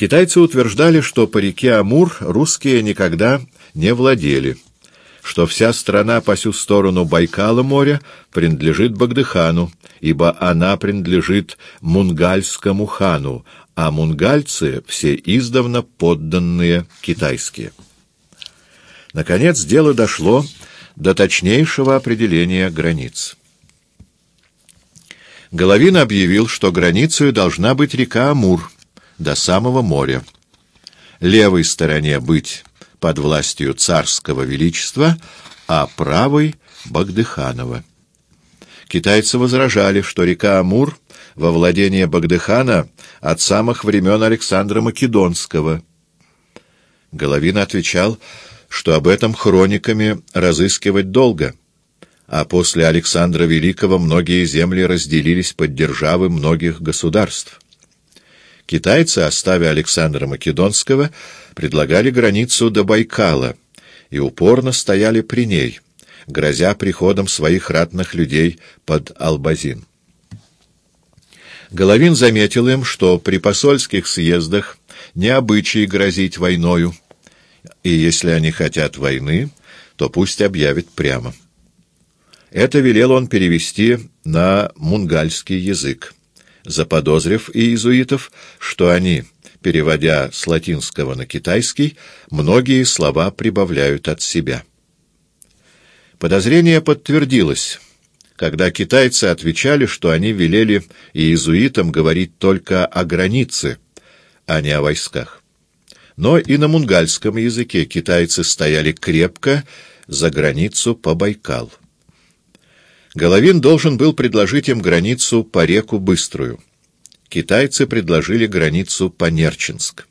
Китайцы утверждали, что по реке Амур русские никогда не владели, что вся страна по сю сторону Байкала моря принадлежит Багдыхану, ибо она принадлежит мунгальскому хану, а мунгальцы все издавна подданные китайские. Наконец дело дошло до точнейшего определения границ. Головин объявил, что границей должна быть река Амур до самого моря. Левой стороне быть под властью царского величества, а правой — Багдыханова. Китайцы возражали, что река Амур во владение Багдыхана от самых времен Александра Македонского. Головин отвечал, что об этом хрониками разыскивать долго, а после Александра Великого многие земли разделились под державы многих государств. Китайцы, оставя Александра Македонского, предлагали границу до Байкала и упорно стояли при ней, грозя приходом своих ратных людей под Албазин. Головин заметил им, что при посольских съездах не грозить войною, и если они хотят войны, то пусть объявят прямо. Это велел он перевести на мунгальский язык заподозрив иезуитов, что они, переводя с латинского на китайский, многие слова прибавляют от себя. Подозрение подтвердилось, когда китайцы отвечали, что они велели иезуитам говорить только о границе, а не о войсках. Но и на мунгальском языке китайцы стояли крепко за границу по Байкалу. Головин должен был предложить им границу по реку Быструю. Китайцы предложили границу по Нерчинск.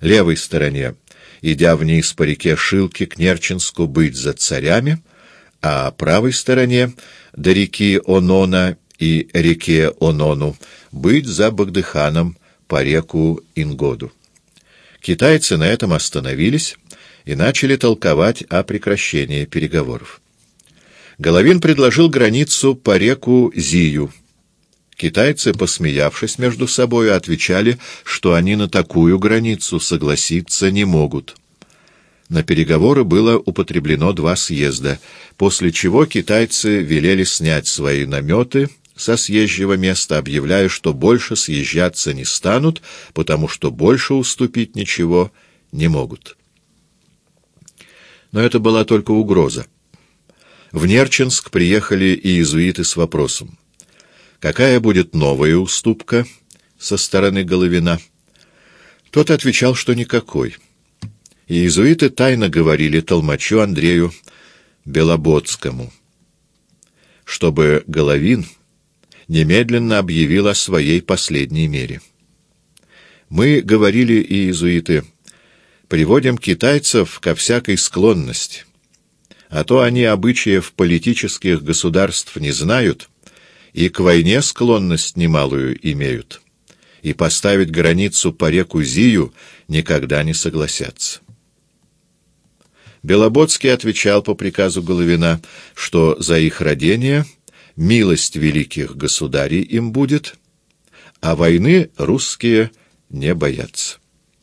Левой стороне, идя вниз по реке Шилки к Нерчинску, быть за царями, а правой стороне, до реки Онона и реке Онону, быть за Багдыханом по реку Ингоду. Китайцы на этом остановились и начали толковать о прекращении переговоров. Головин предложил границу по реку Зию. Китайцы, посмеявшись между собой, отвечали, что они на такую границу согласиться не могут. На переговоры было употреблено два съезда, после чего китайцы велели снять свои наметы со съезжего места, объявляя, что больше съезжаться не станут, потому что больше уступить ничего не могут. Но это была только угроза. В Нерчинск приехали и иезуиты с вопросом. Какая будет новая уступка со стороны Головина? Тот отвечал, что никакой. Иезуиты тайно говорили толмачу Андрею Белободскому, чтобы Головин немедленно объявил о своей последней мере. Мы, говорили иезуиты, приводим китайцев ко всякой склонности, а то они обычаев политических государств не знают и к войне склонность немалую имеют, и поставить границу по реку Зию никогда не согласятся. Белободский отвечал по приказу Головина, что за их родение милость великих государей им будет, а войны русские не боятся.